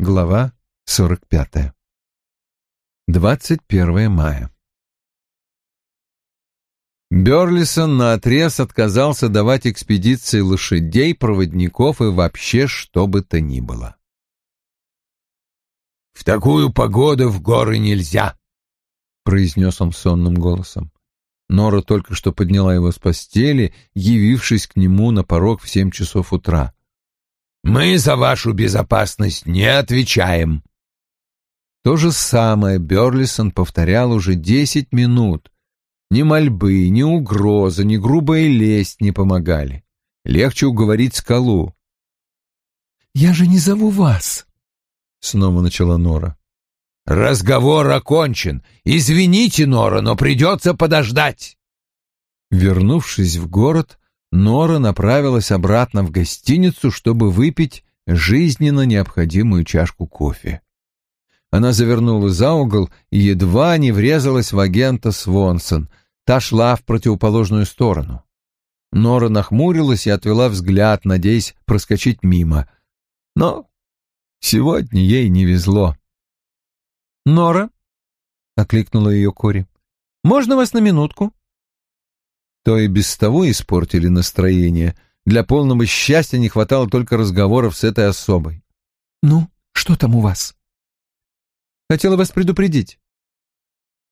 Глава 45. 21 мая. Берлисон наотрез отказался давать экспедиции лошадей, проводников и вообще что бы то ни было. «В такую погоду в горы нельзя», — произнес он сонным голосом. Нора только что подняла его с постели, явившись к нему на порог в семь часов утра. Мы за вашу безопасность не отвечаем. То же самое Берлисон повторял уже десять минут. Ни мольбы, ни угрозы, ни грубая лесть не помогали. Легче уговорить скалу. «Я же не зову вас», — снова начала Нора. «Разговор окончен. Извините, Нора, но придется подождать». Вернувшись в город, Нора направилась обратно в гостиницу, чтобы выпить жизненно необходимую чашку кофе. Она завернула за угол и едва не врезалась в агента Свонсон. Та шла в противоположную сторону. Нора нахмурилась и отвела взгляд, надеясь проскочить мимо. Но сегодня ей не везло. «Нора?» — окликнула ее Кори. «Можно вас на минутку?» То и без того испортили настроение. Для полного счастья не хватало только разговоров с этой особой. «Ну, что там у вас?» «Хотела вас предупредить.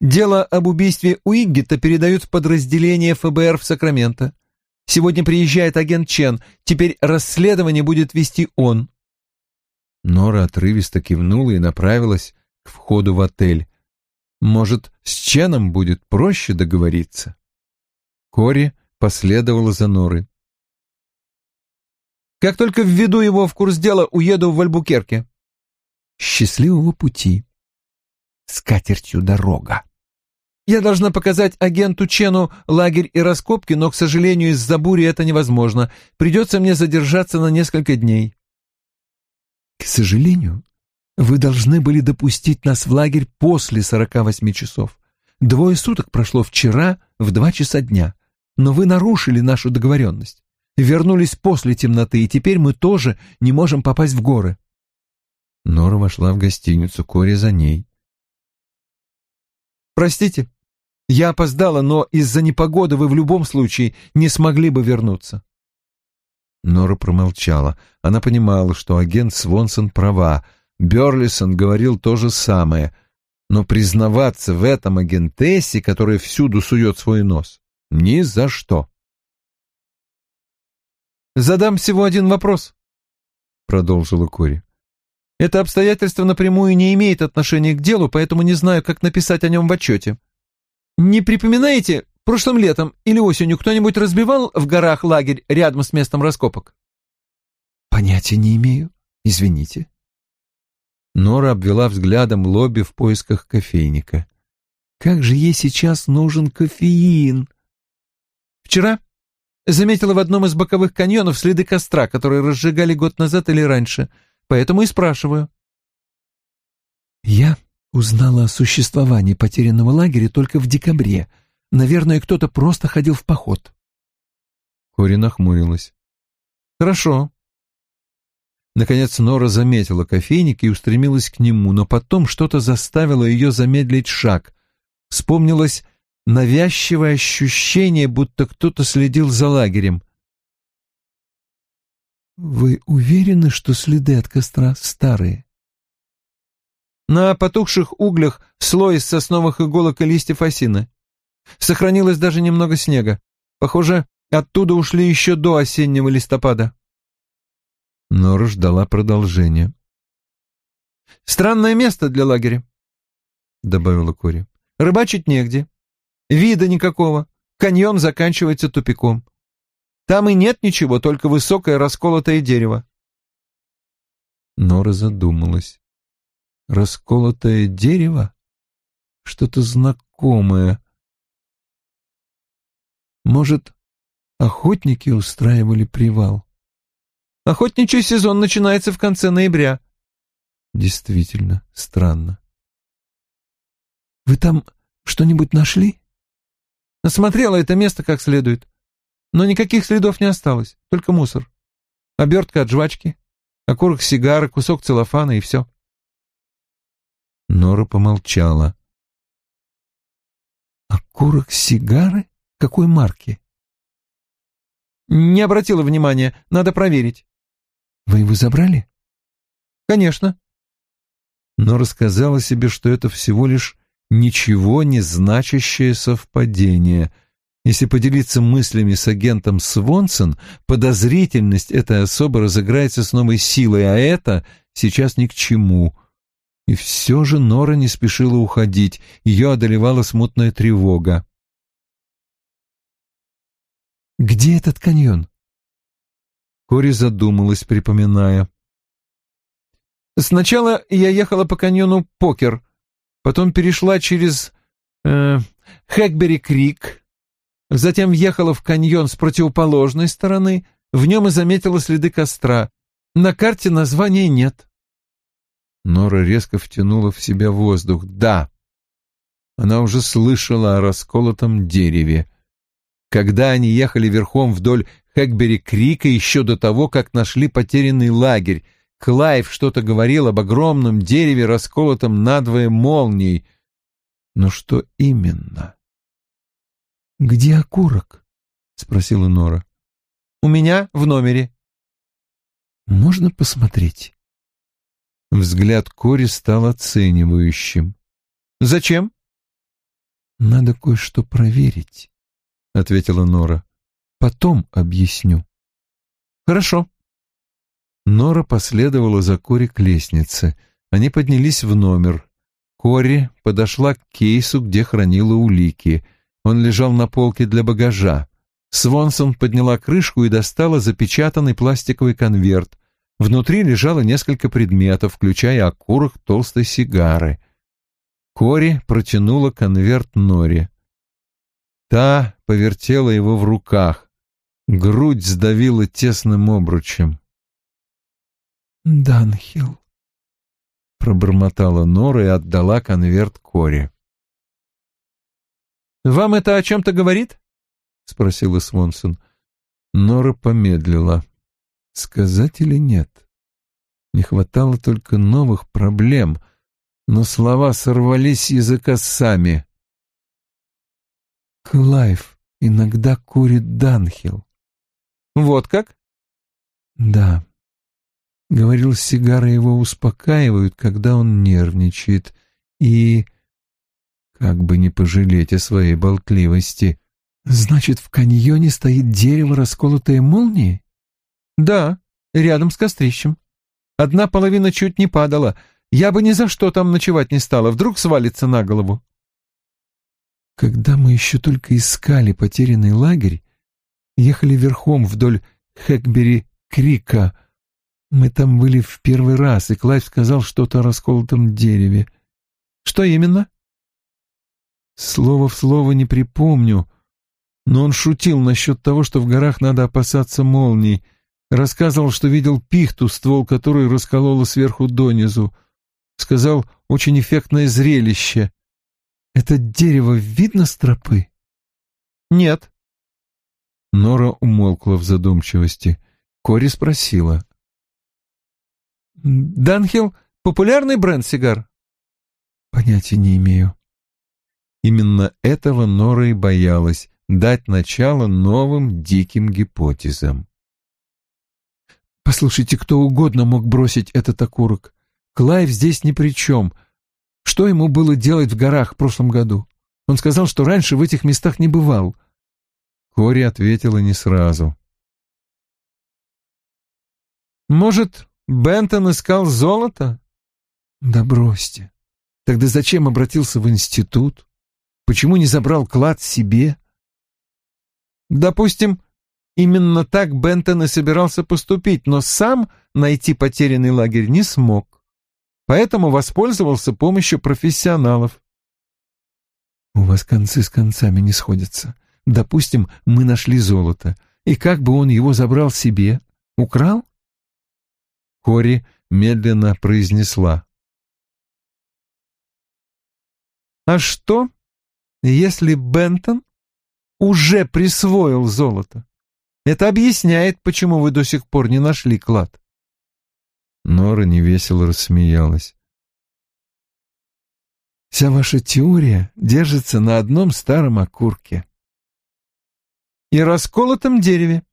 Дело об убийстве Уиггета передают в подразделение ФБР в Сакраменто. Сегодня приезжает агент Чен. Теперь расследование будет вести он». Нора отрывисто кивнула и направилась к входу в отель. Может, с Ченом будет проще договориться? Кори последовала за Норой. «Как только введу его в курс дела, уеду в Альбукерке». «Счастливого пути». «С катертью дорога». «Я должна показать агенту Чену лагерь и раскопки, но, к сожалению, из-за бури это невозможно. Придется мне задержаться на несколько дней». «К сожалению, вы должны были допустить нас в лагерь после сорока восьми часов. Двое суток прошло вчера в два часа дня но вы нарушили нашу договоренность. Вернулись после темноты, и теперь мы тоже не можем попасть в горы. Нора вошла в гостиницу, Кори за ней. «Простите, я опоздала, но из-за непогоды вы в любом случае не смогли бы вернуться». Нора промолчала. Она понимала, что агент Свонсон права. Берлисон говорил то же самое. Но признаваться в этом агентессе, которая всюду сует свой нос, ни за что. «Задам всего один вопрос», — продолжила Кори. «Это обстоятельство напрямую не имеет отношения к делу, поэтому не знаю, как написать о нем в отчете. Не припоминаете, прошлым летом или осенью кто-нибудь разбивал в горах лагерь рядом с местом раскопок?» «Понятия не имею. Извините». Нора обвела взглядом лобби в поисках кофейника. «Как же ей сейчас нужен кофеин!» Вчера заметила в одном из боковых каньонов следы костра, которые разжигали год назад или раньше, поэтому и спрашиваю. Я узнала о существовании потерянного лагеря только в декабре. Наверное, кто-то просто ходил в поход. Кори нахмурилась. Хорошо. Наконец Нора заметила кофейник и устремилась к нему, но потом что-то заставило ее замедлить шаг. Вспомнилось навязчивое ощущение, будто кто-то следил за лагерем. «Вы уверены, что следы от костра старые?» «На потухших углях слой из сосновых иголок и листьев осины. Сохранилось даже немного снега. Похоже, оттуда ушли еще до осеннего листопада». Нора ждала продолжения. «Странное место для лагеря», — добавила Кори. «Рыбачить негде. Вида никакого. Каньон заканчивается тупиком. Там и нет ничего, только высокое расколотое дерево. Нора задумалась. Расколотое дерево? Что-то знакомое. Может, охотники устраивали привал? Охотничий сезон начинается в конце ноября. Действительно странно. Вы там что-нибудь нашли? Осмотрела это место как следует. Но никаких следов не осталось, только мусор. Обертка от жвачки, Окурок сигары, кусок целлофана и все. Нора помолчала. «Окурок сигары? Какой марки?» «Не обратила внимания. Надо проверить». «Вы его забрали?» «Конечно». Но рассказала себе, что это всего лишь ничего не значащее совпадение. Если поделиться мыслями с агентом Свонсон, подозрительность этой особы разыграется с новой силой, а это сейчас ни к чему. И все же Нора не спешила уходить, ее одолевала смутная тревога. «Где этот каньон?» Кори задумалась, припоминая. «Сначала я ехала по каньону Покер, потом перешла через э, Хэкбери-Крик, затем въехала в каньон с противоположной стороны, в нем и заметила следы костра. На карте названия нет». Нора резко втянула в себя воздух. «Да!» Она уже слышала о расколотом дереве. Когда они ехали верхом вдоль Хэкбери-Крика еще до того, как нашли потерянный лагерь, Клайв что-то говорил об огромном дереве, расколотом надвое молнией. Но что именно? «Где окурок?» — спросила Нора. «У меня в номере». «Можно посмотреть?» Взгляд Кори стал оценивающим. «Зачем?» «Надо кое-что проверить», — ответила Нора. «Потом объясню». «Хорошо». Нора последовала за Кори к лестнице. Они поднялись в номер. Кори подошла к кейсу, где хранила улики. Он лежал на полке для багажа. Свонсон подняла крышку и достала запечатанный пластиковый конверт. Внутри лежало несколько предметов, включая окурок толстой сигары. Кори протянула конверт Норе. Та повертела его в руках. Грудь сдавила тесным обручем. «Данхилл», — пробормотала Нора и отдала конверт Кори. «Вам это о чем-то говорит?» — спросила Свонсон. Нора помедлила. Сказать или нет? Не хватало только новых проблем, но слова сорвались с языка сами. Клайв иногда курит Данхил. Вот как? Да. Говорил, сигары его успокаивают, когда он нервничает, и... Как бы не пожалеть о своей болтливости. Значит, в каньоне стоит дерево, расколотое молнией? Да, рядом с кострищем. Одна половина чуть не падала. Я бы ни за что там ночевать не стала. Вдруг свалится на голову. Когда мы еще только искали потерянный лагерь, ехали верхом вдоль Хэкбери-Крика, мы там были в первый раз, и Клайв сказал что-то о расколотом дереве. Что именно? Слово в слово не припомню, но он шутил насчет того, что в горах надо опасаться молний — Рассказывал, что видел пихту, ствол которой раскололо сверху донизу. Сказал, очень эффектное зрелище. Это дерево видно с тропы? Нет. Нора умолкла в задумчивости. Кори спросила. «Данхилл — популярный бренд сигар?» «Понятия не имею». Именно этого Нора и боялась — дать начало новым диким гипотезам. Послушайте, кто угодно мог бросить этот окурок. Клайв здесь ни при чем. Что ему было делать в горах в прошлом году? Он сказал, что раньше в этих местах не бывал. Кори ответила не сразу. «Может, Бентон искал золото?» «Да бросьте. Тогда зачем обратился в институт? Почему не забрал клад себе?» «Допустим, Именно так Бентон и собирался поступить, но сам найти потерянный лагерь не смог. Поэтому воспользовался помощью профессионалов. У вас концы с концами не сходятся. Допустим, мы нашли золото. И как бы он его забрал себе? Украл? Кори медленно произнесла. А что, если Бентон уже присвоил золото? Это объясняет, почему вы до сих пор не нашли клад. Нора невесело рассмеялась. Вся ваша теория держится на одном старом окурке. И расколотом дереве.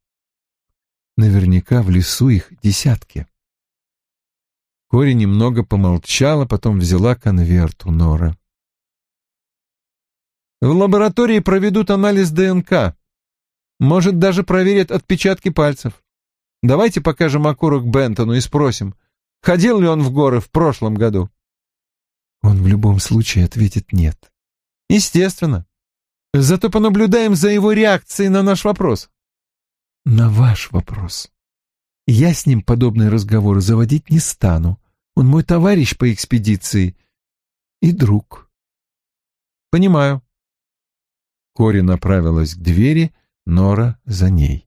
Наверняка в лесу их десятки. Кори немного помолчала, потом взяла конверт у Нора. В лаборатории проведут анализ ДНК. Может, даже проверят отпечатки пальцев. Давайте покажем окурок Бентону и спросим, ходил ли он в горы в прошлом году. Он в любом случае ответит «нет». Естественно. Зато понаблюдаем за его реакцией на наш вопрос. На ваш вопрос. Я с ним подобные разговоры заводить не стану. Он мой товарищ по экспедиции и друг. Понимаю. Кори направилась к двери, Нора за ней.